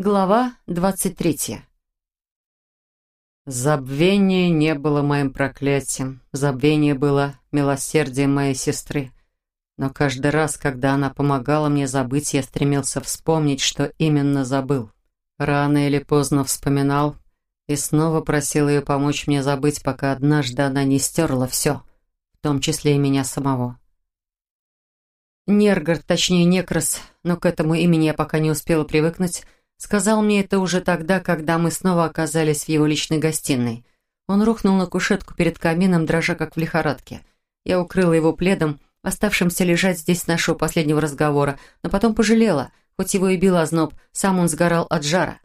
Глава двадцать третья. Забвение не было моим проклятием. Забвение было милосердием моей сестры. Но каждый раз, когда она помогала мне забыть, я стремился вспомнить, что именно забыл. Рано или поздно вспоминал и снова просил ее помочь мне забыть, пока однажды она не стерла все, в том числе и меня самого. Нергард, точнее Некрос, но к этому имени я пока не успела привыкнуть, Сказал мне это уже тогда, когда мы снова оказались в его личной гостиной. Он рухнул на кушетку перед камином, дрожа как в лихорадке. Я укрыла его пледом, оставшимся лежать здесь с нашего последнего разговора, но потом пожалела, хоть его и бил озноб, сам он сгорал от жара.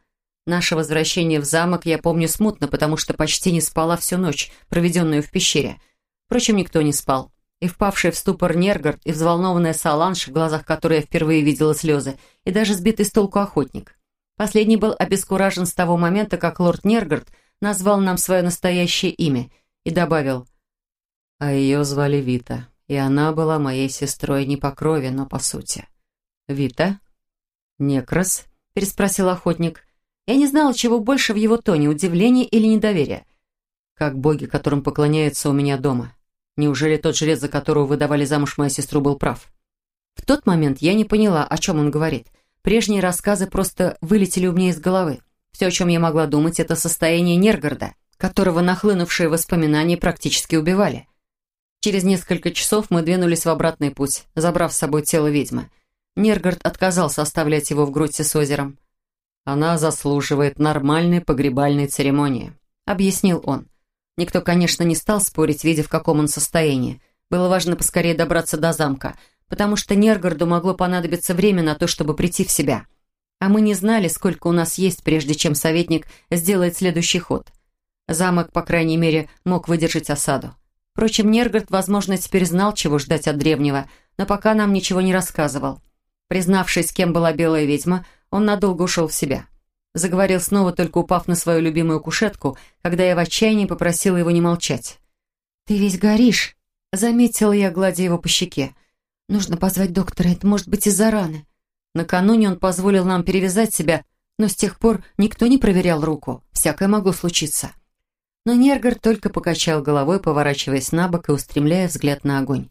Наше возвращение в замок я помню смутно, потому что почти не спала всю ночь, проведенную в пещере. Впрочем, никто не спал. И впавший в ступор Нергард, и взволнованная Саланж, в глазах которой я впервые видела слезы, и даже сбитый с толку охотник. Последний был обескуражен с того момента, как лорд Нергард назвал нам свое настоящее имя и добавил «А ее звали Вита, и она была моей сестрой не по крови, но по сути». «Вита?» «Некрос?» – переспросил охотник. Я не знала, чего больше в его тоне – удивления или недоверия. «Как боги, которым поклоняются у меня дома. Неужели тот жрец, за которого вы давали замуж мою сестру, был прав?» В тот момент я не поняла, о чем он говорит – Прежние рассказы просто вылетели у меня из головы. Все, о чем я могла думать, это состояние Нергорода, которого нахлынувшие воспоминания практически убивали. Через несколько часов мы двинулись в обратный путь, забрав с собой тело ведьмы. Нергород отказался оставлять его в грудь с озером. «Она заслуживает нормальной погребальной церемонии», — объяснил он. Никто, конечно, не стал спорить, видя, в каком он состоянии. Было важно поскорее добраться до замка — потому что Нергороду могло понадобиться время на то, чтобы прийти в себя. А мы не знали, сколько у нас есть, прежде чем советник сделает следующий ход. Замок, по крайней мере, мог выдержать осаду. Впрочем, Нергород, возможно, теперь знал, чего ждать от древнего, но пока нам ничего не рассказывал. Признавшись, кем была белая ведьма, он надолго ушел в себя. Заговорил снова, только упав на свою любимую кушетку, когда я в отчаянии попросила его не молчать. «Ты весь горишь», — заметила я, гладя его по щеке. Нужно позвать доктора, это может быть из-за раны. Накануне он позволил нам перевязать себя, но с тех пор никто не проверял руку. Всякое могло случиться. Но Нергар только покачал головой, поворачиваясь на бок и устремляя взгляд на огонь.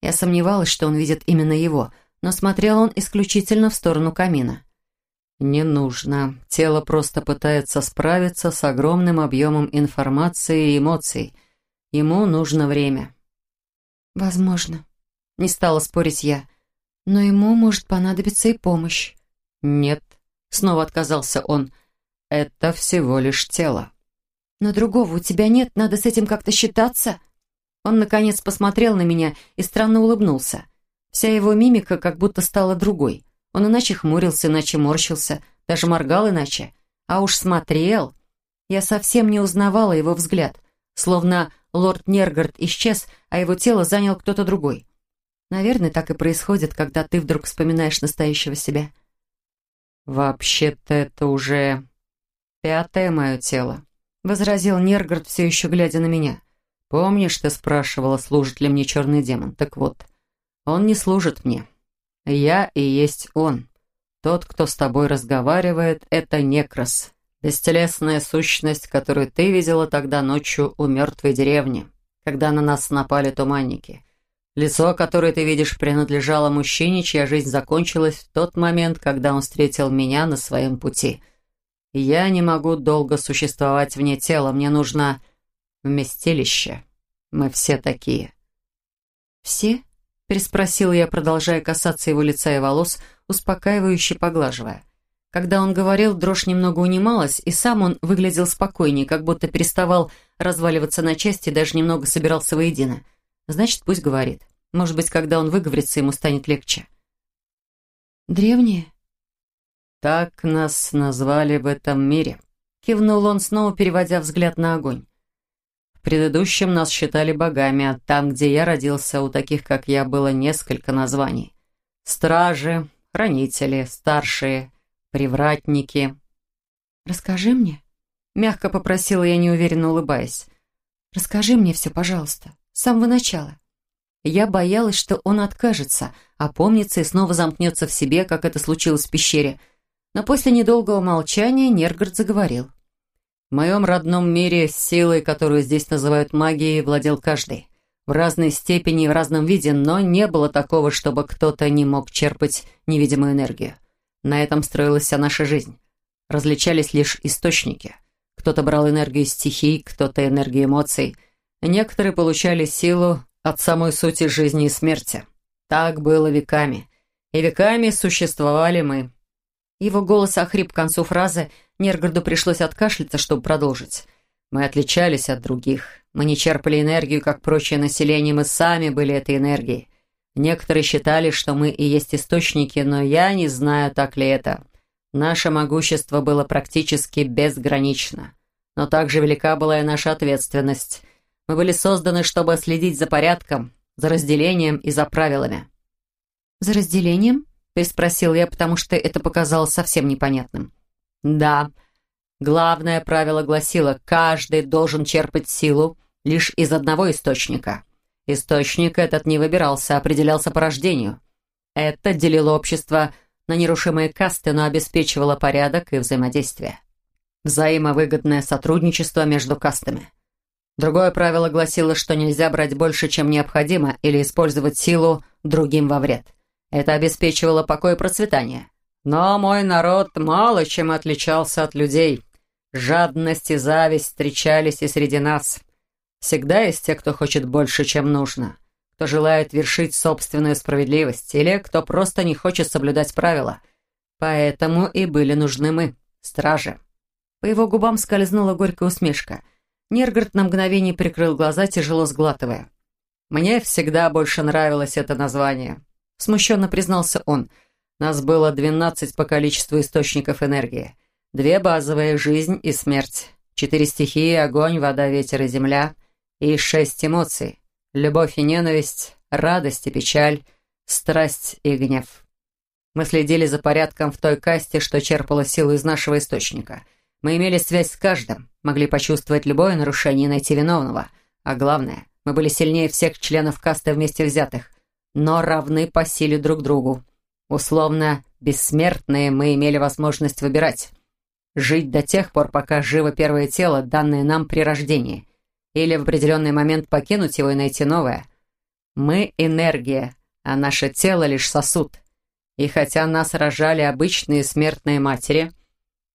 Я сомневалась, что он видит именно его, но смотрел он исключительно в сторону камина. «Не нужно. Тело просто пытается справиться с огромным объемом информации и эмоций. Ему нужно время». «Возможно», не стала спорить я. Но ему может понадобиться и помощь. Нет, снова отказался он. Это всего лишь тело. Но другого у тебя нет, надо с этим как-то считаться. Он, наконец, посмотрел на меня и странно улыбнулся. Вся его мимика как будто стала другой. Он иначе хмурился, иначе морщился, даже моргал иначе. А уж смотрел. Я совсем не узнавала его взгляд, словно лорд Нергард исчез, а его тело занял кто-то другой. Наверное, так и происходит, когда ты вдруг вспоминаешь настоящего себя. «Вообще-то это уже пятое мое тело», — возразил Нергард, все еще глядя на меня. «Помнишь, ты спрашивала, служит ли мне черный демон? Так вот, он не служит мне. Я и есть он. Тот, кто с тобой разговаривает, это Некрос, бестелесная сущность, которую ты видела тогда ночью у мертвой деревни, когда на нас напали туманники». Лицо, которое ты видишь, принадлежало мужчине, чья жизнь закончилась в тот момент, когда он встретил меня на своем пути. Я не могу долго существовать вне тела, мне нужно вместилище. Мы все такие». «Все?» — переспросила я, продолжая касаться его лица и волос, успокаивающе поглаживая. Когда он говорил, дрожь немного унималась, и сам он выглядел спокойнее, как будто переставал разваливаться на части и даже немного собирался воедино. Значит, пусть говорит. Может быть, когда он выговорится, ему станет легче. «Древние?» «Так нас назвали в этом мире», — кивнул он, снова переводя взгляд на огонь. «В предыдущем нас считали богами, а там, где я родился, у таких, как я, было несколько названий. Стражи, хранители, старшие, привратники». «Расскажи мне», — мягко попросила я, неуверенно улыбаясь. «Расскажи мне все, пожалуйста, с самого начала». Я боялась, что он откажется, опомнится и снова замкнется в себе, как это случилось в пещере. Но после недолгого молчания Нергард заговорил. В моем родном мире силой, которую здесь называют магией, владел каждый. В разной степени и в разном виде, но не было такого, чтобы кто-то не мог черпать невидимую энергию. На этом строилась вся наша жизнь. Различались лишь источники. Кто-то брал энергию стихий, кто-то энергию эмоций. Некоторые получали силу от самой сути жизни и смерти. Так было веками. И веками существовали мы. Его голос охрип к концу фразы, Нергарду пришлось откашляться, чтобы продолжить. Мы отличались от других. Мы не черпали энергию, как прочее население, мы сами были этой энергией. Некоторые считали, что мы и есть источники, но я не знаю, так ли это. Наше могущество было практически безгранично. Но также велика была и наша ответственность. Мы были созданы, чтобы следить за порядком, за разделением и за правилами. «За разделением?» переспросил я, потому что это показалось совсем непонятным. «Да. Главное правило гласило, каждый должен черпать силу лишь из одного источника. Источник этот не выбирался, а определялся по рождению. Это делило общество на нерушимые касты, но обеспечивало порядок и взаимодействие. Взаимовыгодное сотрудничество между кастами. Другое правило гласило, что нельзя брать больше, чем необходимо, или использовать силу другим во вред. Это обеспечивало покой и процветание. Но мой народ мало чем отличался от людей. Жадность и зависть встречались и среди нас. Всегда есть те, кто хочет больше, чем нужно, кто желает вершить собственную справедливость, или кто просто не хочет соблюдать правила. Поэтому и были нужны мы, стражи. По его губам скользнула горькая усмешка. Нергард на мгновение прикрыл глаза, тяжело сглатывая. Мне всегда больше нравилось это название. Смущенно признался он. Нас было двенадцать по количеству источников энергии. Две базовые — жизнь и смерть. Четыре стихии — огонь, вода, ветер и земля. И шесть эмоций. Любовь и ненависть, радость и печаль, страсть и гнев. Мы следили за порядком в той касте, что черпала силу из нашего источника. Мы имели связь с каждым, могли почувствовать любое нарушение и найти виновного. А главное, мы были сильнее всех членов касты вместе взятых но равны по силе друг другу. Условно, бессмертные мы имели возможность выбирать. Жить до тех пор, пока живо первое тело, данное нам при рождении, или в определенный момент покинуть его и найти новое. Мы — энергия, а наше тело — лишь сосуд. И хотя нас рожали обычные смертные матери,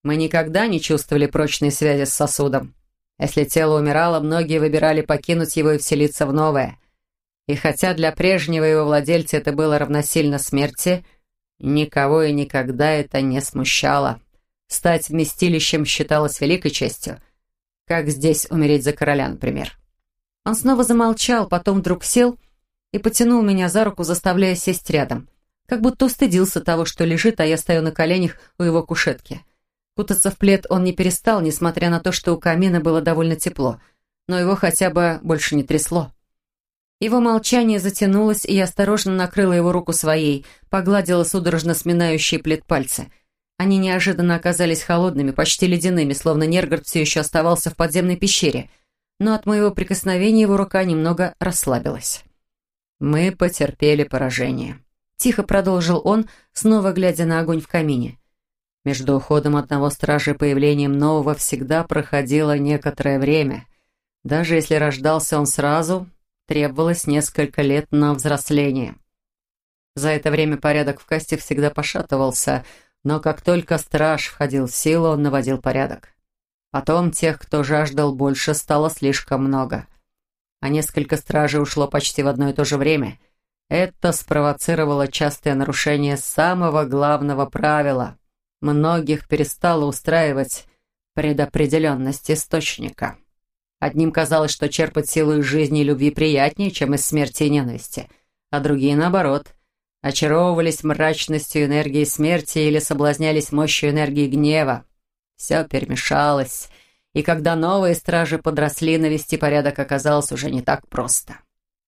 мы никогда не чувствовали прочной связи с сосудом. Если тело умирало, многие выбирали покинуть его и вселиться в новое — и хотя для прежнего его владельца это было равносильно смерти, никого и никогда это не смущало. Стать вместилищем считалось великой честью, как здесь умереть за короля, например. Он снова замолчал, потом вдруг сел и потянул меня за руку, заставляя сесть рядом. Как будто устыдился того, что лежит, а я стою на коленях у его кушетки. Кутаться в плед он не перестал, несмотря на то, что у камина было довольно тепло, но его хотя бы больше не трясло. Его молчание затянулось, и я осторожно накрыла его руку своей, погладила судорожно сминающие плед пальцы. Они неожиданно оказались холодными, почти ледяными, словно Нергард все еще оставался в подземной пещере. Но от моего прикосновения его рука немного расслабилась. «Мы потерпели поражение», — тихо продолжил он, снова глядя на огонь в камине. «Между уходом одного стража и появлением нового всегда проходило некоторое время. Даже если рождался он сразу, требовалось несколько лет на взросление. За это время порядок в касте всегда пошатывался, но как только страж входил в силу, он наводил порядок. Потом тех, кто жаждал больше, стало слишком много. А несколько стражей ушло почти в одно и то же время. Это спровоцировало частое нарушение самого главного правила. Многих перестало устраивать предопределенность источника. Одним казалось, что черпать силу из жизни и любви приятнее, чем из смерти и ненависти, а другие, наоборот, очаровывались мрачностью энергии смерти или соблазнялись мощью энергии гнева. Все перемешалось, и когда новые стражи подросли, навести порядок оказалось уже не так просто.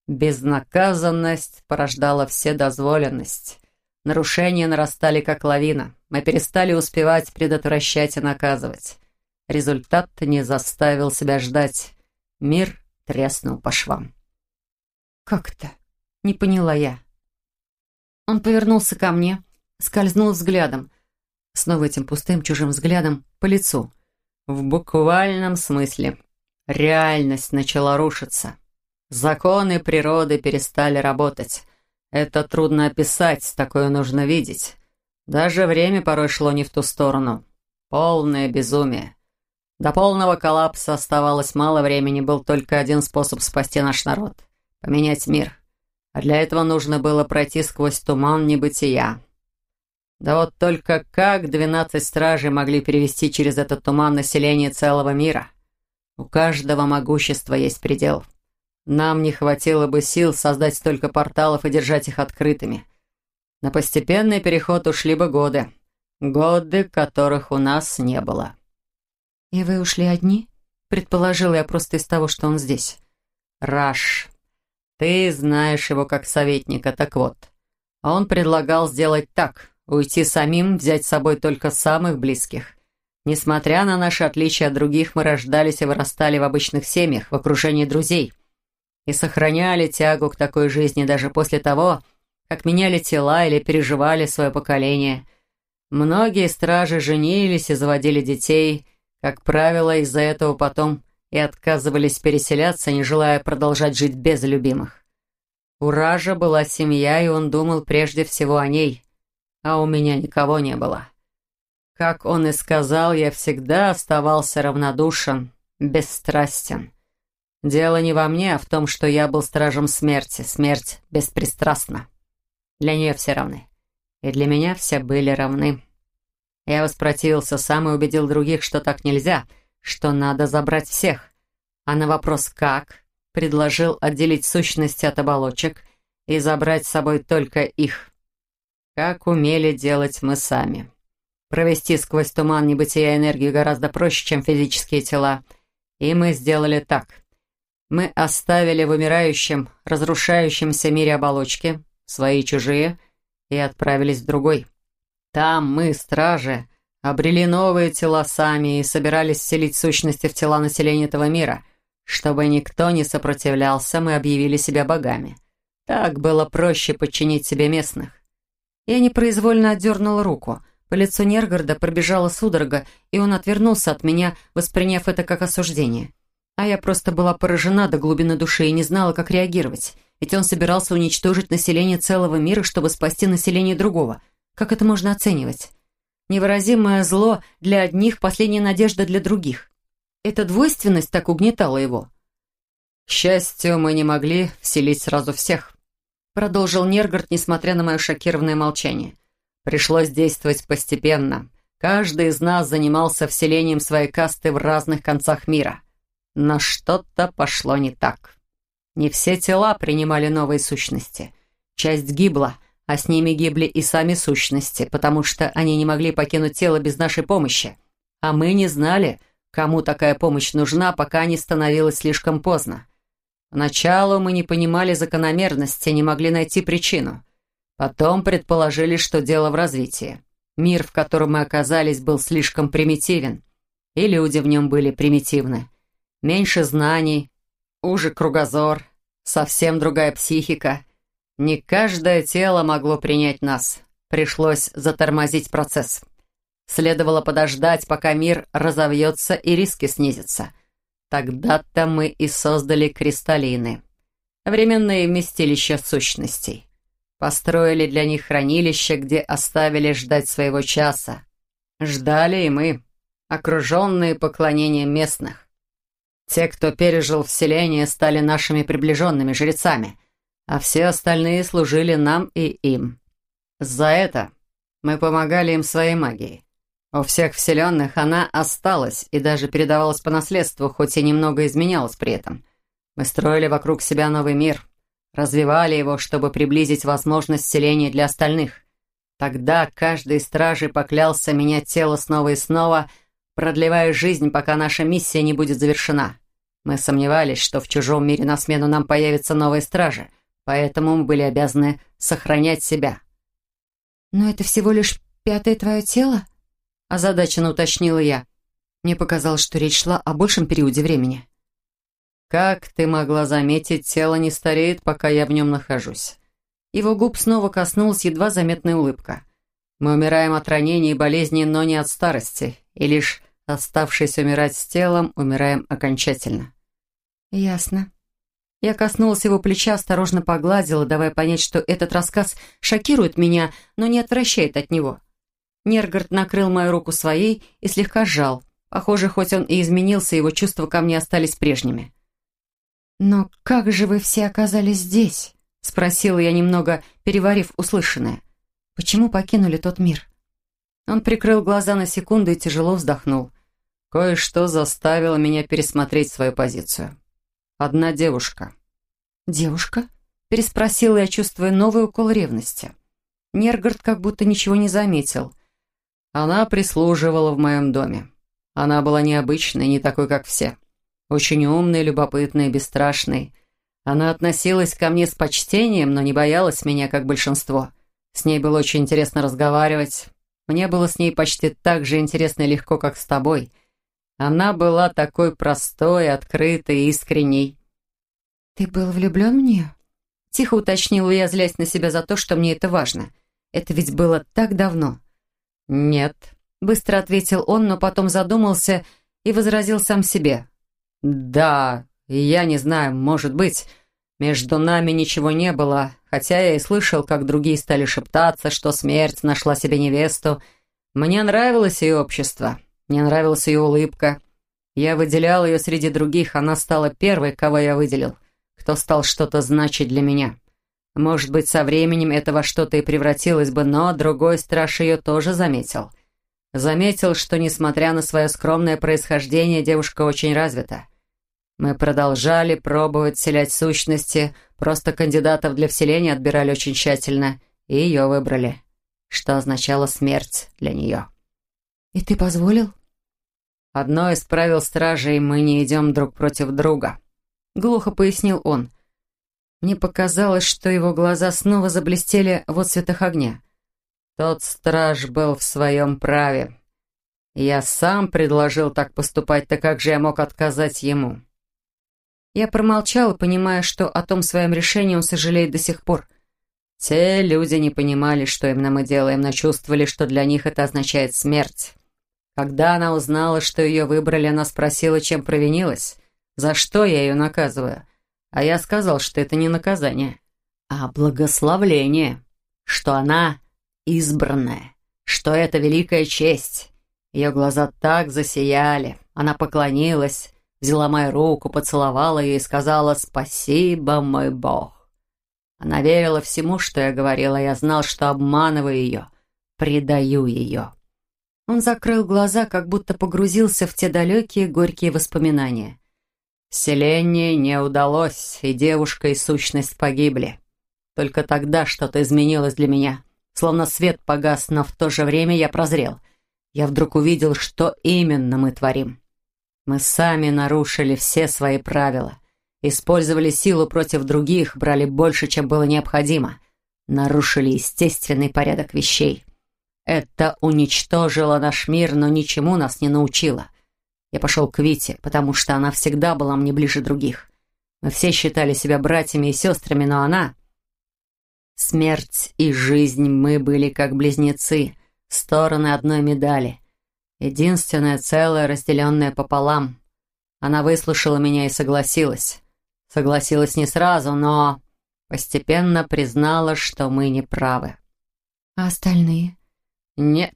Безнаказанность порождала вседозволенность. Нарушения нарастали как лавина. Мы перестали успевать предотвращать и наказывать. Результат не заставил себя ждать. Мир треснул по швам. «Как это?» — не поняла я. Он повернулся ко мне, скользнул взглядом. снова этим пустым чужим взглядом по лицу. В буквальном смысле. Реальность начала рушиться. Законы природы перестали работать. Это трудно описать, такое нужно видеть. Даже время порой шло не в ту сторону. Полное безумие. До полного коллапса оставалось мало времени, был только один способ спасти наш народ — поменять мир. А для этого нужно было пройти сквозь туман небытия. Да вот только как двенадцать стражей могли перевести через этот туман население целого мира? У каждого могущества есть предел. Нам не хватило бы сил создать столько порталов и держать их открытыми. На постепенный переход ушли бы годы. Годы, которых у нас не было. «И вы ушли одни?» Предположила я просто из того, что он здесь. «Раш, ты знаешь его как советника, так вот. Он предлагал сделать так, уйти самим, взять с собой только самых близких. Несмотря на наши отличия от других, мы рождались и вырастали в обычных семьях, в окружении друзей. И сохраняли тягу к такой жизни даже после того, как меняли тела или переживали свое поколение. Многие стражи женились и заводили детей, как правило, из-за этого потом и отказывались переселяться, не желая продолжать жить без любимых. У Ража была семья, и он думал прежде всего о ней, а у меня никого не было. Как он и сказал, я всегда оставался равнодушен, бесстрастен. Дело не во мне, а в том, что я был стражем смерти, смерть беспристрастна. Для нее все равны, и для меня все были равны. Я воспротивился сам и убедил других, что так нельзя, что надо забрать всех. А на вопрос «как?» предложил отделить сущности от оболочек и забрать с собой только их. Как умели делать мы сами. Провести сквозь туман небытия энергию гораздо проще, чем физические тела. И мы сделали так. Мы оставили в умирающем, разрушающемся мире оболочки, свои чужие, и отправились в другой. Там мы, стражи, обрели новые тела сами и собирались вселить сущности в тела населения этого мира. Чтобы никто не сопротивлялся, мы объявили себя богами. Так было проще подчинить себе местных. Я непроизвольно отдернула руку. По лицу Нергорода пробежала судорога, и он отвернулся от меня, восприняв это как осуждение. А я просто была поражена до глубины души и не знала, как реагировать. Ведь он собирался уничтожить население целого мира, чтобы спасти население другого — как это можно оценивать? Невыразимое зло для одних, последняя надежда для других. Эта двойственность так угнетала его. «К счастью, мы не могли вселить сразу всех», продолжил Нергард, несмотря на мое шокированное молчание. «Пришлось действовать постепенно. Каждый из нас занимался вселением своей касты в разных концах мира. Но что-то пошло не так. Не все тела принимали новые сущности. Часть гибла, а с ними гибли и сами сущности, потому что они не могли покинуть тело без нашей помощи. А мы не знали, кому такая помощь нужна, пока не становилось слишком поздно. Поначалу мы не понимали закономерности, не могли найти причину. Потом предположили, что дело в развитии. Мир, в котором мы оказались, был слишком примитивен. И люди в нем были примитивны. Меньше знаний, уже кругозор, совсем другая психика — не каждое тело могло принять нас. Пришлось затормозить процесс. Следовало подождать, пока мир разовьется и риски снизятся. Тогда-то мы и создали кристаллины. Временные вместилища сущностей. Построили для них хранилище, где оставили ждать своего часа. Ждали и мы, окруженные поклонением местных. Те, кто пережил вселение, стали нашими приближенными жрецами — а все остальные служили нам и им. За это мы помогали им своей магией. У всех вселенных она осталась и даже передавалась по наследству, хоть и немного изменялась при этом. Мы строили вокруг себя новый мир, развивали его, чтобы приблизить возможность вселения для остальных. Тогда каждый из стражей поклялся менять тело снова и снова, продлевая жизнь, пока наша миссия не будет завершена. Мы сомневались, что в чужом мире на смену нам появятся новые стражи, поэтому мы были обязаны сохранять себя». «Но это всего лишь пятое твое тело?» озадаченно уточнила я. Мне показалось, что речь шла о большем периоде времени. «Как ты могла заметить, тело не стареет, пока я в нем нахожусь». Его губ снова коснулась едва заметная улыбка. Мы умираем от ранений и болезней, но не от старости, и лишь оставшись умирать с телом, умираем окончательно». «Ясно». Я коснулась его плеча, осторожно погладила, давая понять, что этот рассказ шокирует меня, но не отвращает от него. Нергард накрыл мою руку своей и слегка сжал. Похоже, хоть он и изменился, его чувства ко мне остались прежними. «Но как же вы все оказались здесь?» — спросила я, немного переварив услышанное. «Почему покинули тот мир?» Он прикрыл глаза на секунду и тяжело вздохнул. «Кое-что заставило меня пересмотреть свою позицию. Одна девушка». «Девушка?» — переспросила я, чувствуя новый укол ревности. Нергард как будто ничего не заметил. «Она прислуживала в моем доме. Она была необычной, не такой, как все. Очень умный, любопытный, бесстрашный. Она относилась ко мне с почтением, но не боялась меня, как большинство. С ней было очень интересно разговаривать. Мне было с ней почти так же интересно и легко, как с тобой. Она была такой простой, открытой и искренней. «Ты был влюблен в нее?» Тихо уточнила я, злясь на себя за то, что мне это важно. Это ведь было так давно. «Нет», — быстро ответил он, но потом задумался и возразил сам себе. «Да, я не знаю, может быть. Между нами ничего не было, хотя я и слышал, как другие стали шептаться, что смерть нашла себе невесту. Мне нравилось ее общество, мне нравилась ее улыбка. Я выделял ее среди других, она стала первой, кого я выделил, кто стал что-то значить для меня. Может быть, со временем это во что-то и превратилось бы, но другой страж ее тоже заметил. Заметил, что, несмотря на свое скромное происхождение, девушка очень развита. Мы продолжали пробовать вселять сущности, просто кандидатов для вселения отбирали очень тщательно, и ее выбрали, что означало смерть для нее. «И ты позволил?» «Одно из правил стражей — мы не идем друг против друга», — глухо пояснил он. Мне показалось, что его глаза снова заблестели в отцветах огня. Тот страж был в своем праве. Я сам предложил так поступать, так как же я мог отказать ему?» Я промолчала, понимая, что о том своем решении он сожалеет до сих пор. Те люди не понимали, что именно мы делаем, но чувствовали, что для них это означает смерть. Когда она узнала, что ее выбрали, она спросила, чем провинилась, за что я ее наказываю. А я сказал, что это не наказание, а благословление, что она избранная, что это великая честь. Ее глаза так засияли, она поклонилась, взяла мою руку, поцеловала ее и сказала «Спасибо, мой Бог». Она верила всему, что я говорила, я знал, что обманываю ее, предаю ее. Он закрыл глаза, как будто погрузился в те далекие горькие воспоминания. Селение не удалось, и девушка и сущность погибли. Только тогда что-то изменилось для меня. Словно свет погас, но в то же время я прозрел. Я вдруг увидел, что именно мы творим. Мы сами нарушили все свои правила. Использовали силу против других, брали больше, чем было необходимо. Нарушили естественный порядок вещей. Это уничтожило наш мир, но ничему нас не научило. Я пошел к Вите, потому что она всегда была мне ближе других. Мы все считали себя братьями и сестрами, но она... Смерть и жизнь мы были как близнецы, стороны одной медали — Единственное целое, разделенное пополам. Она выслушала меня и согласилась. Согласилась не сразу, но постепенно признала, что мы не правы. А остальные? Нет.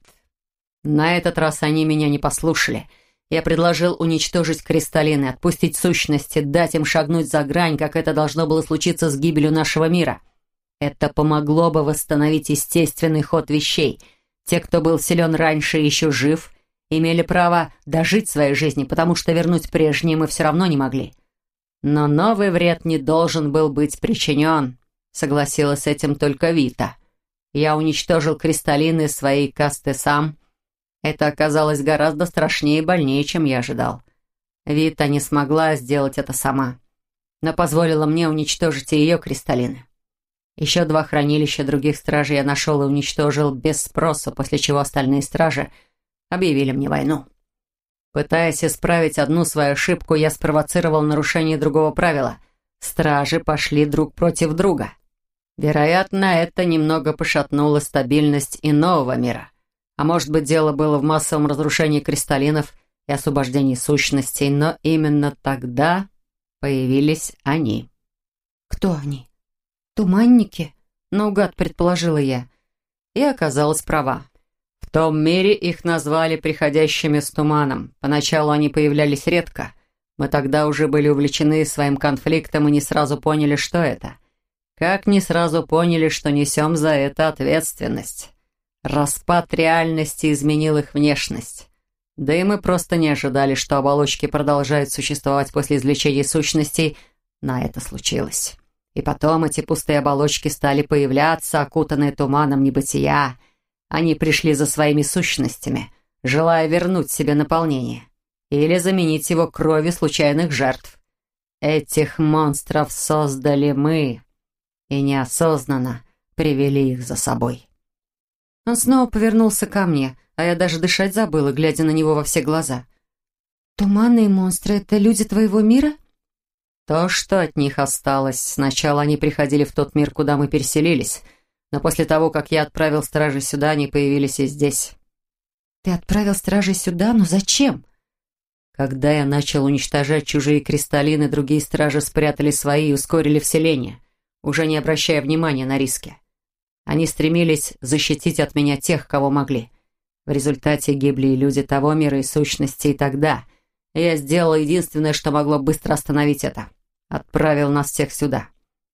На этот раз они меня не послушали. Я предложил уничтожить кристаллины, отпустить сущности, дать им шагнуть за грань, как это должно было случиться с гибелью нашего мира. Это помогло бы восстановить естественный ход вещей. Те, кто был силен раньше, еще жив — имели право дожить своей жизни, потому что вернуть прежние мы все равно не могли. Но новый вред не должен был быть причинен, согласилась с этим только Вита. Я уничтожил кристаллины своей касты сам. Это оказалось гораздо страшнее и больнее, чем я ожидал. Вита не смогла сделать это сама, но позволила мне уничтожить и ее кристаллины. Еще два хранилища других стражей я нашел и уничтожил без спроса, после чего остальные стражи — объявили мне войну. Пытаясь исправить одну свою ошибку, я спровоцировал нарушение другого правила. Стражи пошли друг против друга. Вероятно, это немного пошатнуло стабильность и нового мира. А может быть, дело было в массовом разрушении кристаллинов и освобождении сущностей, но именно тогда появились они. «Кто они? Туманники?» — наугад предположила я. И оказалась права. В том мире их назвали приходящими с туманом. Поначалу они появлялись редко. Мы тогда уже были увлечены своим конфликтом и не сразу поняли, что это. Как не сразу поняли, что несем за это ответственность. Распад реальности изменил их внешность. Да и мы просто не ожидали, что оболочки продолжают существовать после извлечения сущностей. На это случилось. И потом эти пустые оболочки стали появляться, окутанные туманом небытия. Они пришли за своими сущностями, желая вернуть себе наполнение. Или заменить его кровью случайных жертв. Этих монстров создали мы. И неосознанно привели их за собой. Он снова повернулся ко мне, а я даже дышать забыла, глядя на него во все глаза. «Туманные монстры — это люди твоего мира?» То, что от них осталось. Сначала они приходили в тот мир, куда мы переселились, но после того, как я отправил стражи сюда, они появились и здесь. Ты отправил стражей сюда? Но зачем? Когда я начал уничтожать чужие кристаллины, другие стражи спрятали свои и ускорили вселение, уже не обращая внимания на риски. Они стремились защитить от меня тех, кого могли. В результате гибли и люди того мира, и сущности, и тогда. Я сделал единственное, что могло быстро остановить это — Отправил нас всех сюда.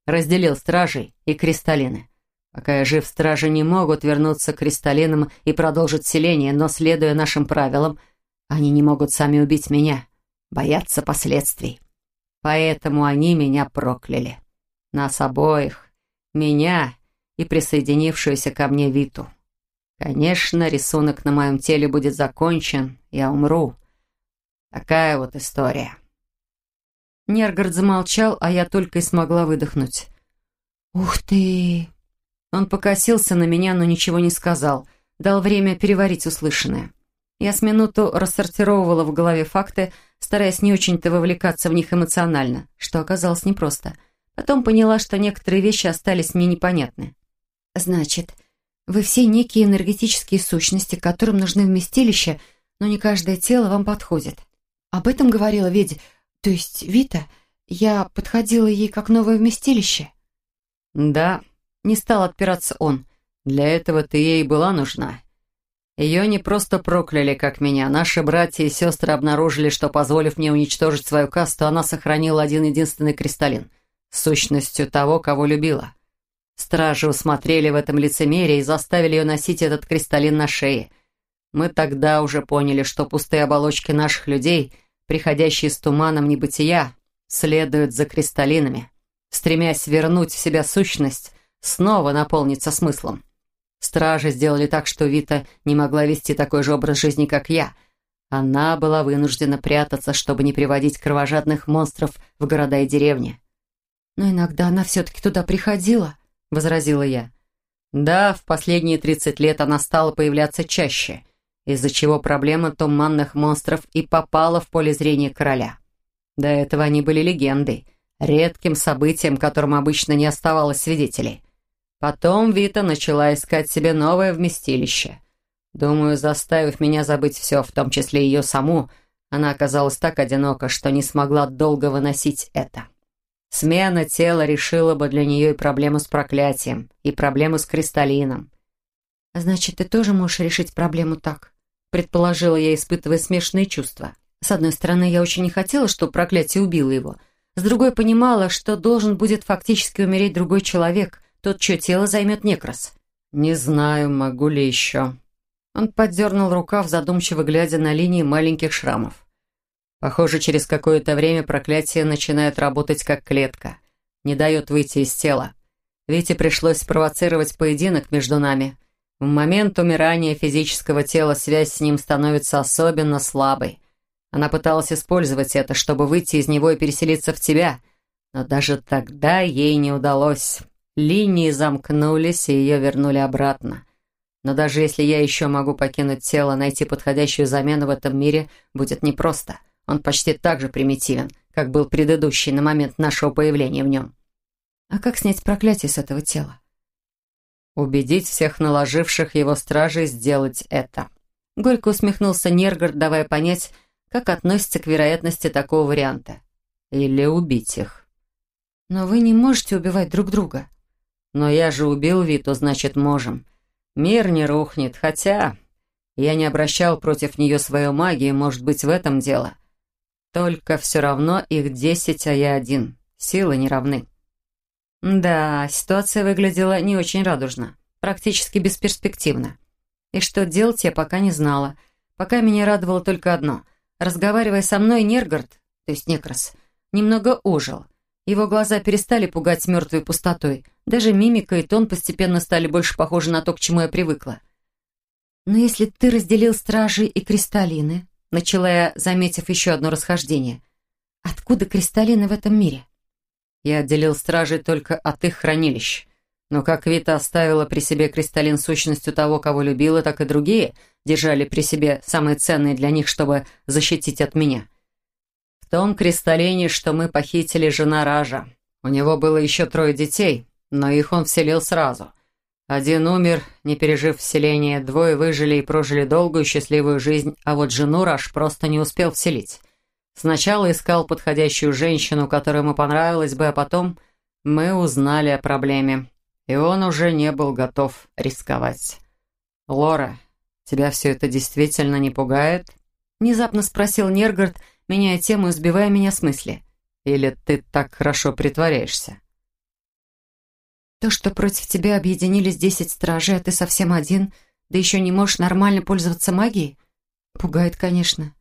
Разделил стражей и кристаллины. Пока я жив, стражи не могут вернуться к кристаллинам и продолжить селение, но, следуя нашим правилам, они не могут сами убить меня. Боятся последствий. Поэтому они меня прокляли. Нас обоих. Меня и присоединившуюся ко мне Виту. Конечно, рисунок на моем теле будет закончен, я умру. Такая вот история. Нергард замолчал, а я только и смогла выдохнуть. «Ух ты!» Он покосился на меня, но ничего не сказал. Дал время переварить услышанное. Я с минуту рассортировывала в голове факты, стараясь не очень-то вовлекаться в них эмоционально, что оказалось непросто. Потом поняла, что некоторые вещи остались мне непонятны. «Значит, вы все некие энергетические сущности, которым нужны вместилища, но не каждое тело вам подходит. Об этом говорила ведь то есть Вита, я подходила ей как новое вместилище? Да, не стал отпираться он. Для этого ты ей была нужна. Ее не просто прокляли, как меня. Наши братья и сестры обнаружили, что, позволив мне уничтожить свою касту, она сохранила один единственный кристаллин сущностью того, кого любила. Стражи усмотрели в этом лицемерие и заставили ее носить этот кристаллин на шее. Мы тогда уже поняли, что пустые оболочки наших людей — приходящие с туманом небытия, следуют за кристаллинами, стремясь вернуть в себя сущность, снова наполниться смыслом. Стражи сделали так, что Вита не могла вести такой же образ жизни, как я. Она была вынуждена прятаться, чтобы не приводить кровожадных монстров в города и деревни. «Но иногда она все-таки туда приходила», — возразила я. «Да, в последние тридцать лет она стала появляться чаще, из-за чего проблема туманных монстров и попала в поле зрения короля. До этого они были легендой, редким событием, которым обычно не оставалось свидетелей. Потом Вита начала искать себе новое вместилище. Думаю, заставив меня забыть все, в том числе ее саму, она оказалась так одинока, что не смогла долго выносить это. Смена тела решила бы для нее и проблему с проклятием, и проблему с кристаллином. «Значит, ты тоже можешь решить проблему так?» предположила я, испытывая смешанные чувства. С одной стороны, я очень не хотела, чтобы проклятие убило его. С другой, понимала, что должен будет фактически умереть другой человек, тот, чье тело займет некрас. «Не знаю, могу ли еще». Он поддернул рукав, задумчиво глядя на линии маленьких шрамов. Похоже, через какое-то время проклятие начинает работать как клетка. Не дает выйти из тела. Вите пришлось спровоцировать поединок между нами. В момент умирания физического тела связь с ним становится особенно слабой. Она пыталась использовать это, чтобы выйти из него и переселиться в тебя, но даже тогда ей не удалось. Линии замкнулись, и ее вернули обратно. Но даже если я еще могу покинуть тело, найти подходящую замену в этом мире будет непросто. Он почти так же примитивен, как был предыдущий на момент нашего появления в нем. А как снять проклятие с этого тела? Убедить всех наложивших его стражей сделать это. Горько усмехнулся Нергард, давая понять, как относится к вероятности такого варианта. Или убить их. Но вы не можете убивать друг друга. Но я же убил Виту, значит, можем. Мир не рухнет, хотя... Я не обращал против нее свою магию, может быть, в этом дело. Только все равно их десять, а я один. Силы не равны. Да, ситуация выглядела не очень радужно, практически бесперспективно. И что делать, я пока не знала. Пока меня радовало только одно. Разговаривая со мной, Нергард, то есть Некрас, немного ожил. Его глаза перестали пугать мертвой пустотой. Даже мимика и тон постепенно стали больше похожи на то, к чему я привыкла. «Но если ты разделил стражи и кристаллины», начала я, заметив еще одно расхождение, «откуда кристаллины в этом мире?» Я отделил стражей только от их хранилищ. Но как Вита оставила при себе кристаллин сущностью того, кого любила, так и другие держали при себе самые ценные для них, чтобы защитить от меня. В том кристаллине, что мы похитили жена Ража. У него было еще трое детей, но их он вселил сразу. Один умер, не пережив вселение, двое выжили и прожили долгую счастливую жизнь, а вот жену Раш просто не успел вселить. Сначала искал подходящую женщину, которая ему понравилась бы, а потом мы узнали о проблеме, и он уже не был готов рисковать. «Лора, тебя все это действительно не пугает?» Внезапно спросил Нергард, меняя тему и сбивая меня с мысли. «Или ты так хорошо притворяешься?» То, что против тебя объединились десять стражей, а ты совсем один, да еще не можешь нормально пользоваться магией, пугает, конечно.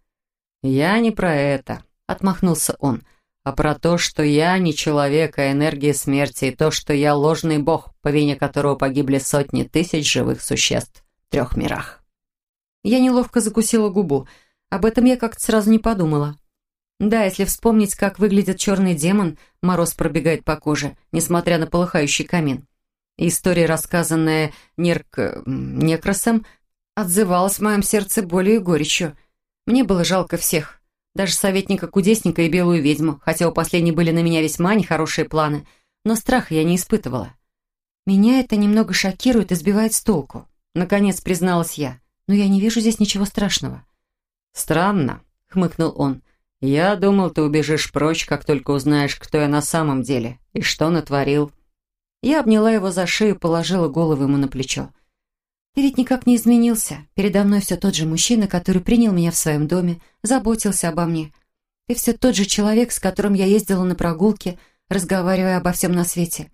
«Я не про это», — отмахнулся он, «а про то, что я не человек, а энергия смерти, и то, что я ложный бог, по вине которого погибли сотни тысяч живых существ в трех мирах». Я неловко закусила губу. Об этом я как-то сразу не подумала. Да, если вспомнить, как выглядит черный демон, мороз пробегает по коже, несмотря на полыхающий камин. история, рассказанная Нерк... Некросом, отзывалась в моем сердце болью и горечью. Мне было жалко всех. Даже советника-кудесника и белую ведьму, хотя у последней были на меня весьма нехорошие планы, но страха я не испытывала. Меня это немного шокирует и сбивает с толку. Наконец призналась я, но я не вижу здесь ничего страшного. «Странно», — хмыкнул он, — «Я думал, ты убежишь прочь, как только узнаешь, кто я на самом деле и что натворил». Я обняла его за шею и положила голову ему на плечо. «Ты ведь никак не изменился. Передо мной все тот же мужчина, который принял меня в своем доме, заботился обо мне. Ты все тот же человек, с которым я ездила на прогулки, разговаривая обо всем на свете.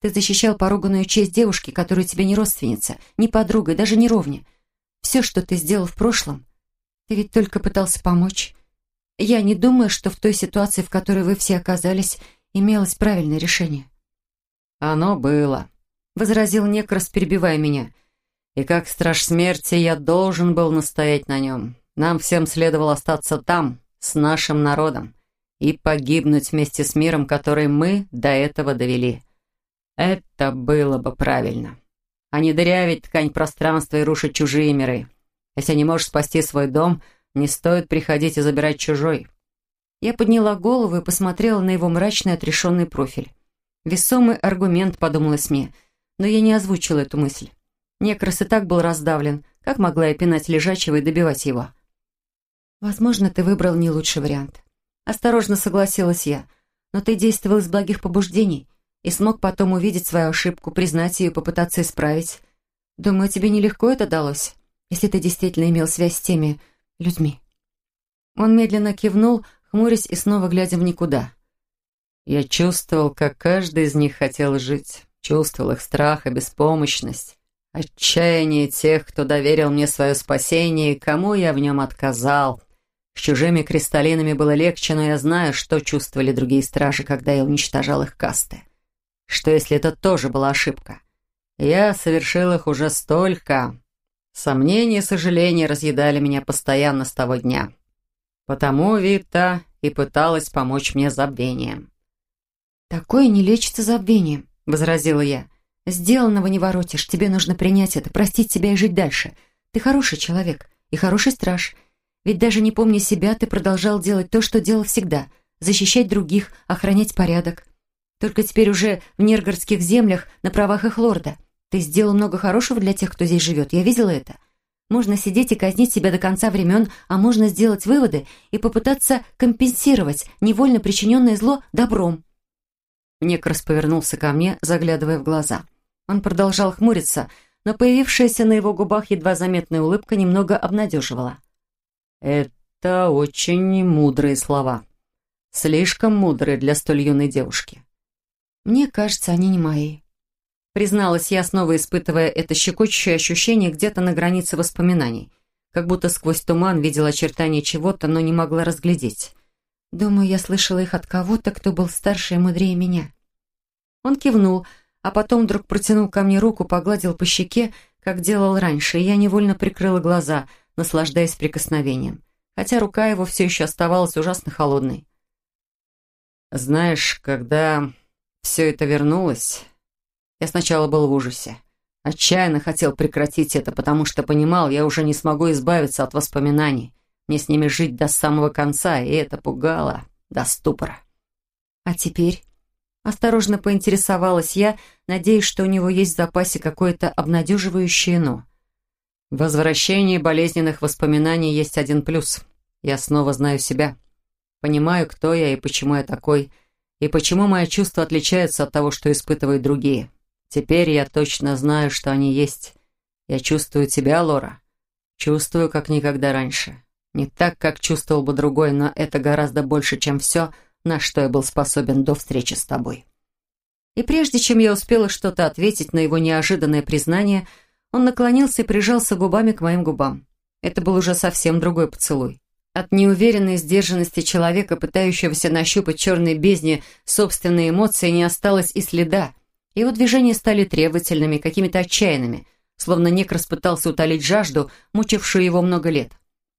Ты защищал поруганную честь девушки, которая тебе не родственница, не подруга, даже не ровня. Все, что ты сделал в прошлом, ты ведь только пытался помочь». Я не думаю, что в той ситуации, в которой вы все оказались, имелось правильное решение». «Оно было», — возразил Некрас, перебивая меня. «И как страж смерти я должен был настоять на нем. Нам всем следовало остаться там, с нашим народом, и погибнуть вместе с миром, который мы до этого довели. Это было бы правильно. А не дырявить ткань пространства и рушить чужие миры. Если не можешь спасти свой дом — не стоит приходить и забирать чужой. Я подняла голову и посмотрела на его мрачный отрешенный профиль. Весомый аргумент, подумалось мне, но я не озвучила эту мысль. Некрас и так был раздавлен. Как могла я пинать лежачего и добивать его? «Возможно, ты выбрал не лучший вариант». Осторожно согласилась я. «Но ты действовал из благих побуждений и смог потом увидеть свою ошибку, признать ее и попытаться исправить. Думаю, тебе нелегко это далось, если ты действительно имел связь с теми, людьми. Он медленно кивнул, хмурясь и снова глядя в никуда. Я чувствовал, как каждый из них хотел жить. Чувствовал их страх и беспомощность. Отчаяние тех, кто доверил мне свое спасение и кому я в нем отказал. С чужими кристаллинами было легче, но я знаю, что чувствовали другие стражи, когда я уничтожал их касты. Что если это тоже была ошибка? Я совершил их уже столько, Сомнения и сожаления разъедали меня постоянно с того дня. Потому Вита и пыталась помочь мне забвением. «Такое не лечится забвением», — возразила я. «Сделанного не воротишь, тебе нужно принять это, простить себя и жить дальше. Ты хороший человек и хороший страж. Ведь даже не помня себя, ты продолжал делать то, что делал всегда — защищать других, охранять порядок. Только теперь уже в Нергородских землях на правах их лорда. Ты сделал много хорошего для тех, кто здесь живет. Я видела это. Можно сидеть и казнить себя до конца времен, а можно сделать выводы и попытаться компенсировать невольно причиненное зло добром. Некрас повернулся ко мне, заглядывая в глаза. Он продолжал хмуриться, но появившаяся на его губах едва заметная улыбка немного обнадеживала. «Это очень мудрые слова. Слишком мудрые для столь юной девушки». «Мне кажется, они не мои», Призналась я, снова испытывая это щекочущее ощущение где-то на границе воспоминаний. Как будто сквозь туман видела очертания чего-то, но не могла разглядеть. Думаю, я слышала их от кого-то, кто был старше и мудрее меня. Он кивнул, а потом вдруг протянул ко мне руку, погладил по щеке, как делал раньше, и я невольно прикрыла глаза, наслаждаясь прикосновением. Хотя рука его все еще оставалась ужасно холодной. «Знаешь, когда все это вернулось, я сначала был в ужасе. Отчаянно хотел прекратить это, потому что понимал, я уже не смогу избавиться от воспоминаний. Мне с ними жить до самого конца, и это пугало до ступора. А теперь? Осторожно поинтересовалась я, надеясь, что у него есть в запасе какое-то обнадеживающее «но». В возвращении болезненных воспоминаний есть один плюс. Я снова знаю себя. Понимаю, кто я и почему я такой, и почему мои чувства отличаются от того, что испытывают другие. Теперь я точно знаю, что они есть. Я чувствую тебя, Лора. Чувствую, как никогда раньше. Не так, как чувствовал бы другой, но это гораздо больше, чем все, на что я был способен до встречи с тобой. И прежде чем я успела что-то ответить на его неожиданное признание, он наклонился и прижался губами к моим губам. Это был уже совсем другой поцелуй. От неуверенной сдержанности человека, пытающегося нащупать черной бездне собственные эмоции, не осталось и следа. Его движения стали требовательными, какими-то отчаянными, словно некрас пытался утолить жажду, мучившую его много лет.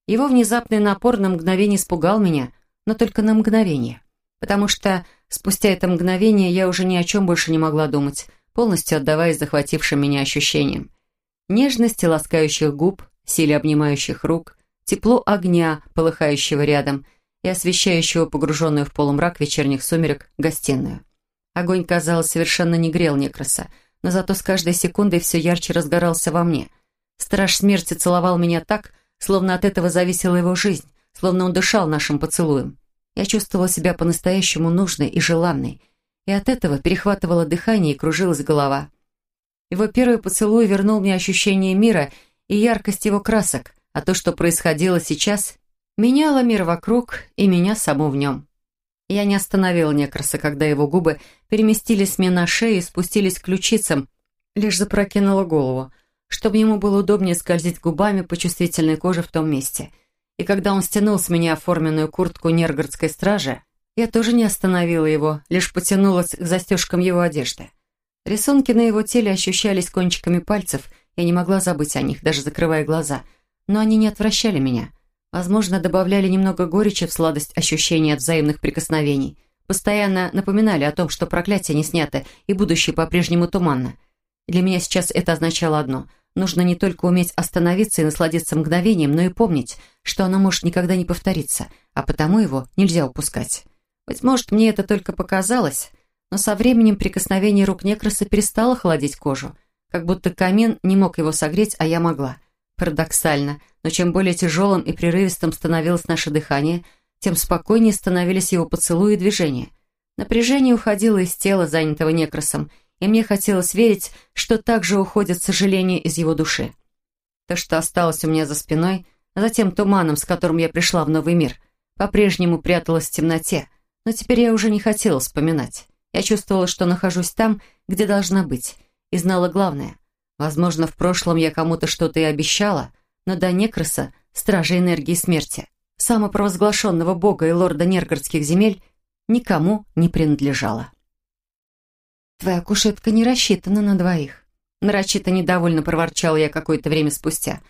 Его внезапный напор на мгновение испугал меня, но только на мгновение. Потому что спустя это мгновение я уже ни о чем больше не могла думать, полностью отдаваясь захватившим меня ощущениям. Нежности ласкающих губ, силе обнимающих рук, тепло огня, полыхающего рядом и освещающего погруженную в полумрак вечерних сумерек гостиную. Огонь, казалось, совершенно не грел Некраса, но зато с каждой секундой все ярче разгорался во мне. Страж смерти целовал меня так, словно от этого зависела его жизнь, словно он дышал нашим поцелуем. Я чувствовала себя по-настоящему нужной и желанной, и от этого перехватывало дыхание и кружилась голова. Его первый поцелуй вернул мне ощущение мира и яркость его красок, а то, что происходило сейчас, меняло мир вокруг и меня саму в нем. Я не остановила Некраса, когда его губы переместились мне на шею и спустились к ключицам, лишь запрокинула голову, чтобы ему было удобнее скользить губами по чувствительной коже в том месте. И когда он стянул с меня оформленную куртку нергородской стражи, я тоже не остановила его, лишь потянулась к застежкам его одежды. Рисунки на его теле ощущались кончиками пальцев, я не могла забыть о них, даже закрывая глаза, но они не отвращали меня — Возможно, добавляли немного горечи в сладость ощущений от взаимных прикосновений. Постоянно напоминали о том, что проклятие не снято и будущее по-прежнему туманно. Для меня сейчас это означало одно. Нужно не только уметь остановиться и насладиться мгновением, но и помнить, что оно может никогда не повториться, а потому его нельзя упускать. Быть может, мне это только показалось, но со временем прикосновение рук некраса перестало холодить кожу, как будто камин не мог его согреть, а я могла – Парадоксально, но чем более тяжелым и прерывистым становилось наше дыхание, тем спокойнее становились его поцелуи и движения. Напряжение уходило из тела, занятого некросом, и мне хотелось верить, что также уходит сожаление из его души. То, что осталось у меня за спиной, а затем туманом, с которым я пришла в новый мир, по-прежнему пряталось в темноте, но теперь я уже не хотела вспоминать. Я чувствовала, что нахожусь там, где должна быть, и знала главное. Возможно, в прошлом я кому-то что-то и обещала, но до Некроса, стража энергии смерти, самопровозглашенного бога и лорда Нергородских земель, никому не принадлежала. «Твоя кушетка не рассчитана на двоих», — нарочито недовольно проворчала я какое-то время спустя.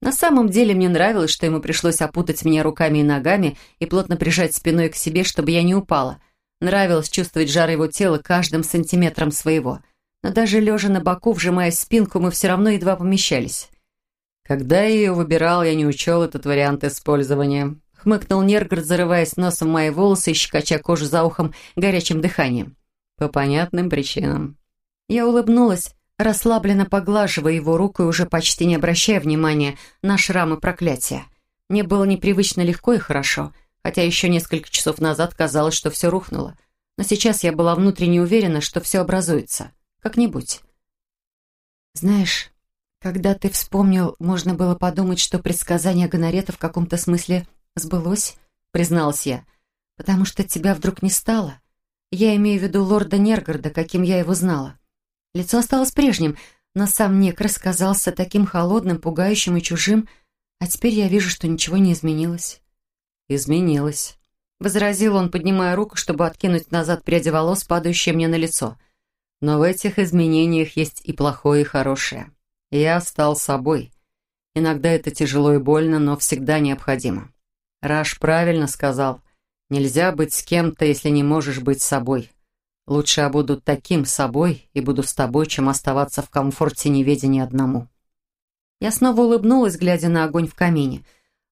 На самом деле мне нравилось, что ему пришлось опутать меня руками и ногами и плотно прижать спиной к себе, чтобы я не упала. Нравилось чувствовать жар его тела каждым сантиметром своего — но даже лежа на боку, вжимая спинку, мы все равно едва помещались. Когда я ее выбирал, я не учел этот вариант использования. Хмыкнул Нергард, зарываясь носом в мои волосы и щекоча кожу за ухом горячим дыханием. По понятным причинам. Я улыбнулась, расслабленно поглаживая его руку и уже почти не обращая внимания на шрамы проклятия. Мне было непривычно легко и хорошо, хотя еще несколько часов назад казалось, что все рухнуло. Но сейчас я была внутренне уверена, что все образуется. Как-нибудь. Знаешь, когда ты вспомнил, можно было подумать, что предсказание Гонорета в каком-то смысле сбылось, призналась я, потому что тебя вдруг не стало. Я имею в виду лорда Нергорода, каким я его знала. Лицо осталось прежним, но сам Некрас казался таким холодным, пугающим и чужим, а теперь я вижу, что ничего не изменилось. «Изменилось», — возразил он, поднимая руку, чтобы откинуть назад пряди волос, падающие мне на лицо. «Но в этих изменениях есть и плохое, и хорошее. Я стал собой. Иногда это тяжело и больно, но всегда необходимо. Раш правильно сказал, нельзя быть с кем-то, если не можешь быть собой. Лучше я буду таким собой и буду с тобой, чем оставаться в комфорте неведения одному». Я снова улыбнулась, глядя на огонь в камине.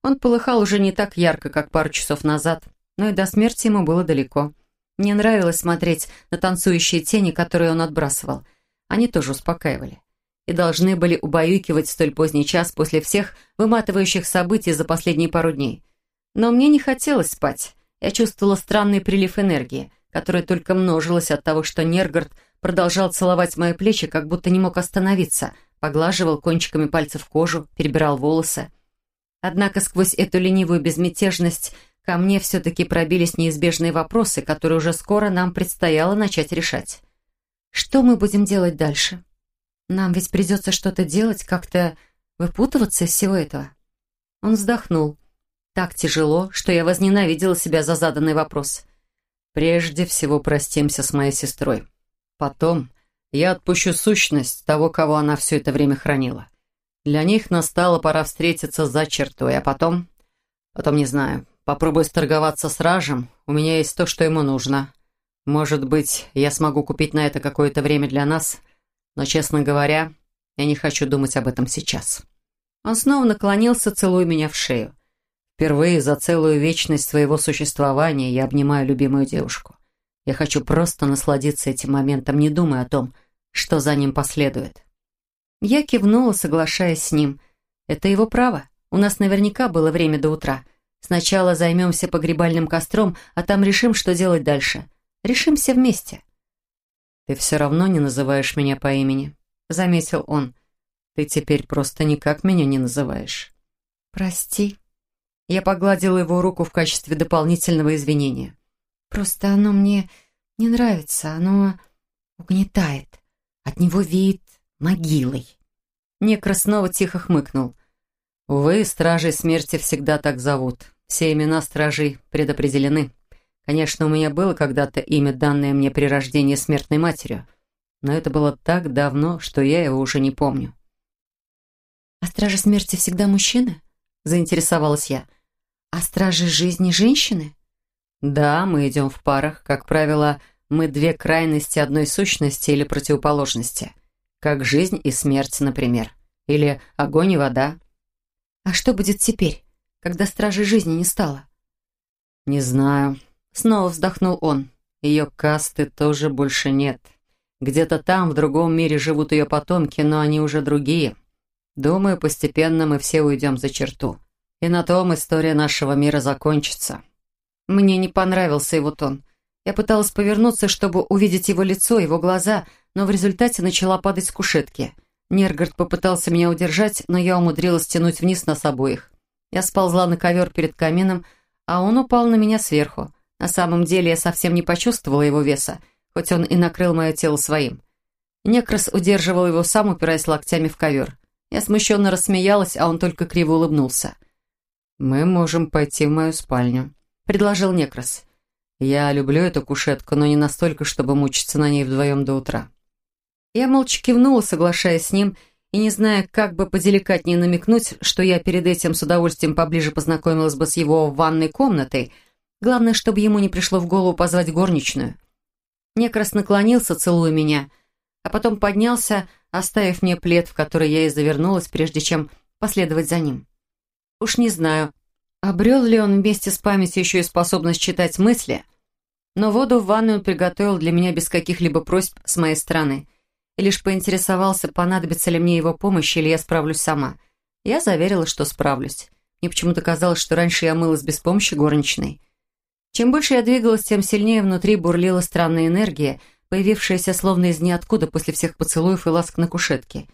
Он полыхал уже не так ярко, как пару часов назад, но и до смерти ему было далеко. Мне нравилось смотреть на танцующие тени, которые он отбрасывал. Они тоже успокаивали. И должны были убаюкивать столь поздний час после всех выматывающих событий за последние пару дней. Но мне не хотелось спать. Я чувствовала странный прилив энергии, которая только множилась от того, что Нергард продолжал целовать мои плечи, как будто не мог остановиться — поглаживал кончиками пальцев кожу, перебирал волосы. Однако сквозь эту ленивую безмятежность ко мне все-таки пробились неизбежные вопросы, которые уже скоро нам предстояло начать решать. Что мы будем делать дальше? Нам ведь придется что-то делать, как-то выпутываться из всего этого. Он вздохнул. Так тяжело, что я возненавидела себя за заданный вопрос. Прежде всего простимся с моей сестрой. Потом я отпущу сущность того, кого она все это время хранила. Для них настала пора встретиться за чертой, а потом... Потом не знаю. Попробую сторговаться с Ражем. У меня есть то, что ему нужно. Может быть, я смогу купить на это какое-то время для нас, но, честно говоря, я не хочу думать об этом сейчас. Он снова наклонился, целуя меня в шею. Впервые за целую вечность своего существования я обнимаю любимую девушку. Я хочу просто насладиться этим моментом, не думая о том, что за ним последует. Я кивнула, соглашаясь с ним. Это его право. У нас наверняка было время до утра. Сначала займемся погребальным костром, а там решим, что делать дальше. Решим все вместе. «Ты все равно не называешь меня по имени», — заметил он. «Ты теперь просто никак меня не называешь». «Прости». Я погладила его руку в качестве дополнительного извинения. Просто оно мне не нравится, оно угнетает. От него веет могилой. Некро снова тихо хмыкнул. Увы, стражей смерти всегда так зовут. Все имена стражей предопределены. Конечно, у меня было когда-то имя, данное мне при рождении смертной матерью, но это было так давно, что я его уже не помню. «А стражи смерти всегда мужчины?» — заинтересовалась я. «А стражи жизни женщины?» Да, мы идем в парах. Как правило, мы две крайности одной сущности или противоположности. Как жизнь и смерть, например. Или огонь и вода. А что будет теперь, когда стражи жизни не стало? Не знаю. Снова вздохнул он. Ее касты тоже больше нет. Где-то там, в другом мире, живут ее потомки, но они уже другие. Думаю, постепенно мы все уйдем за черту. И на том история нашего мира закончится. Мне не понравился его тон. Я пыталась повернуться, чтобы увидеть его лицо, его глаза, но в результате начала падать с кушетки. Нергард попытался меня удержать, но я умудрилась тянуть вниз нас обоих. Я сползла на ковер перед камином, а он упал на меня сверху. На самом деле я совсем не почувствовала его веса, хоть он и накрыл мое тело своим. Некрас удерживал его сам, упираясь локтями в ковер. Я смущенно рассмеялась, а он только криво улыбнулся. «Мы можем пойти в мою спальню», предложил Некрас. «Я люблю эту кушетку, но не настолько, чтобы мучиться на ней вдвоем до утра». Я молча кивнула, соглашаясь с ним, и не зная, как бы поделикатнее намекнуть, что я перед этим с удовольствием поближе познакомилась бы с его ванной комнатой, главное, чтобы ему не пришло в голову позвать горничную. Некрас наклонился, целуя меня, а потом поднялся, оставив мне плед, в который я и завернулась, прежде чем последовать за ним. Уж не знаю, Обрел ли он вместе с памятью еще и способность читать мысли? Но воду в ванную он приготовил для меня без каких-либо просьб с моей стороны. И лишь поинтересовался, понадобится ли мне его помощь или я справлюсь сама. Я заверила, что справлюсь. Мне почему-то казалось, что раньше я мылась без помощи горничной. Чем больше я двигалась, тем сильнее внутри бурлила странная энергия, появившаяся словно из ниоткуда после всех поцелуев и ласк на кушетке.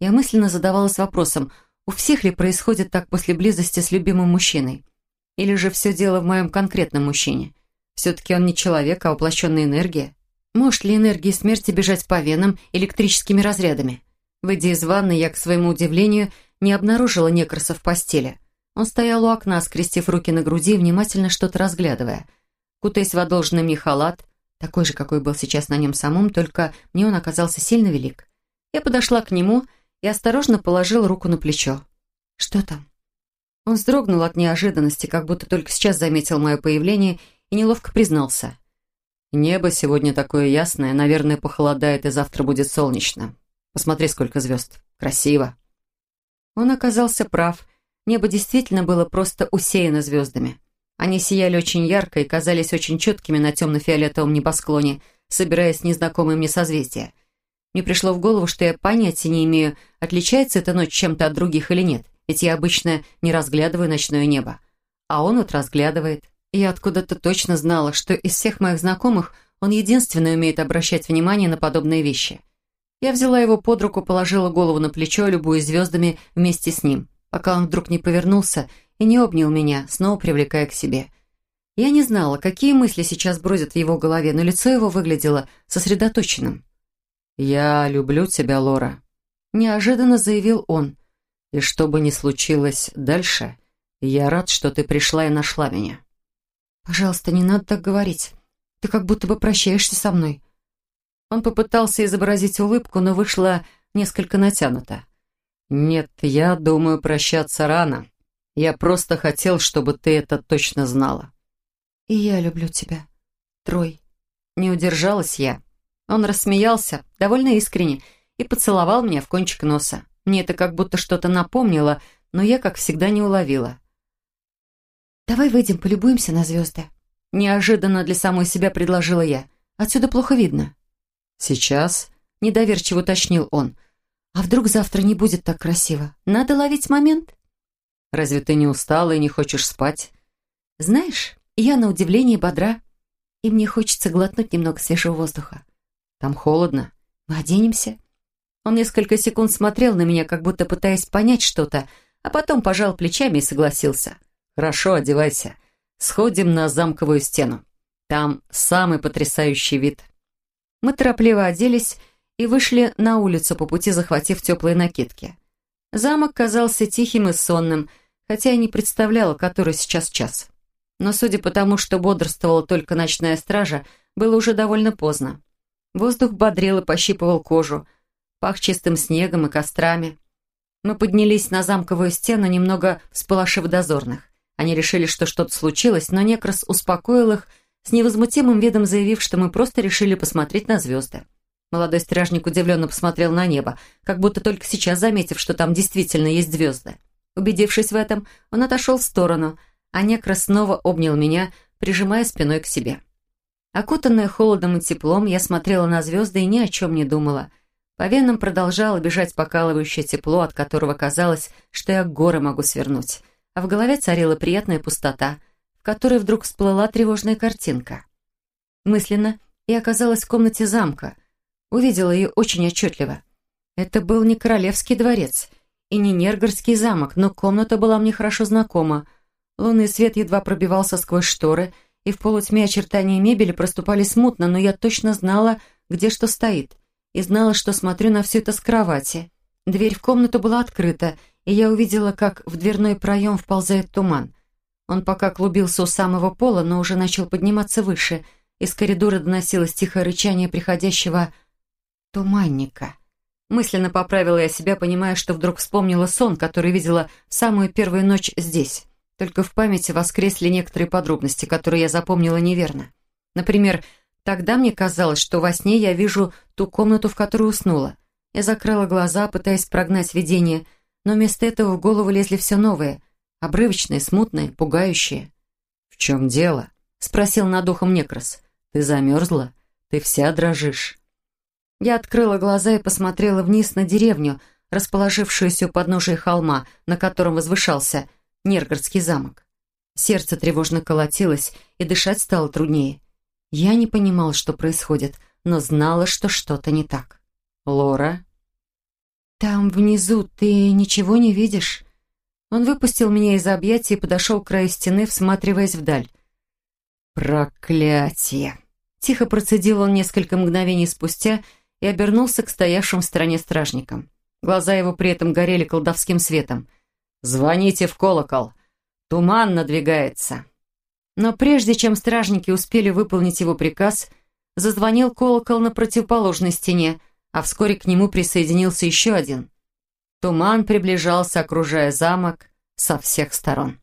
Я мысленно задавалась вопросом, у всех ли происходит так после близости с любимым мужчиной? Или же все дело в моем конкретном мужчине? Все-таки он не человек, а воплощенная энергия. Может ли энергия смерти бежать по венам электрическими разрядами? Выйдя из ванны, я, к своему удивлению, не обнаружила некраса в постели. Он стоял у окна, скрестив руки на груди и внимательно что-то разглядывая. Кутаясь в одолженный мне халат, такой же, какой был сейчас на нем самом, только мне он оказался сильно велик. Я подошла к нему и осторожно положила руку на плечо. «Что там?» Он вздрогнул от неожиданности, как будто только сейчас заметил мое появление и неловко признался. «Небо сегодня такое ясное, наверное, похолодает и завтра будет солнечно. Посмотри, сколько звезд. Красиво». Он оказался прав. Небо действительно было просто усеяно звездами. Они сияли очень ярко и казались очень четкими на темно-фиолетовом небосклоне, собираясь в незнакомые мне созвездия. Мне пришло в голову, что я понятия не имею, отличается эта ночь чем-то от других или нет ведь я обычно не разглядываю ночное небо. А он вот разглядывает. Я откуда-то точно знала, что из всех моих знакомых он единственный умеет обращать внимание на подобные вещи. Я взяла его под руку, положила голову на плечо, любуясь звездами вместе с ним, пока он вдруг не повернулся и не обнял меня, снова привлекая к себе. Я не знала, какие мысли сейчас бродят в его голове, но лицо его выглядело сосредоточенным. «Я люблю тебя, Лора», — неожиданно заявил он. И что бы ни случилось дальше, я рад, что ты пришла и нашла меня». «Пожалуйста, не надо так говорить. Ты как будто бы прощаешься со мной». Он попытался изобразить улыбку, но вышло несколько натянуто. «Нет, я думаю, прощаться рано. Я просто хотел, чтобы ты это точно знала». «И я люблю тебя, Трой». Не удержалась я. Он рассмеялся, довольно искренне, и поцеловал меня в кончик носа. Мне это как будто что-то напомнило, но я, как всегда, не уловила. «Давай выйдем, полюбуемся на звезды». Неожиданно для самой себя предложила я. «Отсюда плохо видно». «Сейчас?» — недоверчиво уточнил он. «А вдруг завтра не будет так красиво? Надо ловить момент?» «Разве ты не устала и не хочешь спать?» «Знаешь, я на удивление бодра, и мне хочется глотнуть немного свежего воздуха». «Там холодно». «Мы оденемся. Он несколько секунд смотрел на меня, как будто пытаясь понять что-то, а потом пожал плечами и согласился. «Хорошо, одевайся. Сходим на замковую стену. Там самый потрясающий вид». Мы торопливо оделись и вышли на улицу, по пути захватив теплые накидки. Замок казался тихим и сонным, хотя я не представляла, который сейчас час. Но судя по тому, что бодрствовала только ночная стража, было уже довольно поздно. Воздух бодрил и пощипывал кожу, пах чистым снегом и кострами. Мы поднялись на замковую стену, немного всполошив дозорных. Они решили, что что-то случилось, но Некрас успокоил их, с невозмутимым видом заявив, что мы просто решили посмотреть на звезды. Молодой стражник удивленно посмотрел на небо, как будто только сейчас заметив, что там действительно есть звезды. Убедившись в этом, он отошел в сторону, а Некрас снова обнял меня, прижимая спиной к себе. Окутанная холодом и теплом, я смотрела на звезды и ни о чем не думала — по венам продолжало бежать покалывающее тепло, от которого казалось, что я горы могу свернуть. А в голове царила приятная пустота, в которой вдруг всплыла тревожная картинка. Мысленно я оказалась в комнате замка. Увидела ее очень отчетливо. Это был не королевский дворец и не Нергорский замок, но комната была мне хорошо знакома. Лунный свет едва пробивался сквозь шторы, и в полутьме очертания мебели проступали смутно, но я точно знала, где что стоит — и знала, что смотрю на все это с кровати. Дверь в комнату была открыта, и я увидела, как в дверной проем вползает туман. Он пока клубился у самого пола, но уже начал подниматься выше. Из коридора доносилось тихое рычание приходящего туманника. Мысленно поправила я себя, понимая, что вдруг вспомнила сон, который видела в самую первую ночь здесь. Только в памяти воскресли некоторые подробности, которые я запомнила неверно. Например, Тогда мне казалось, что во сне я вижу ту комнату, в которой уснула. Я закрыла глаза, пытаясь прогнать видение, но вместо этого в голову лезли все новые, обрывочные, смутные, пугающие. «В чем дело?» — спросил над ухом Некрас. Ты замерзла? Ты вся дрожишь». Я открыла глаза и посмотрела вниз на деревню, расположившуюся у подножия холма, на котором возвышался Нергородский замок. Сердце тревожно колотилось, и дышать стало труднее. Я не понимала, что происходит, но знала, что что-то не так. «Лора?» «Там внизу ты ничего не видишь?» Он выпустил меня из объятий и подошел к краю стены, всматриваясь вдаль. «Проклятие!» Тихо процедил он несколько мгновений спустя и обернулся к стоявшим в стороне стражникам. Глаза его при этом горели колдовским светом. «Звоните в колокол! Туман надвигается!» Но прежде чем стражники успели выполнить его приказ, зазвонил колокол на противоположной стене, а вскоре к нему присоединился еще один. Туман приближался, окружая замок со всех сторон.